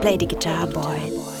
play the guitar, boy.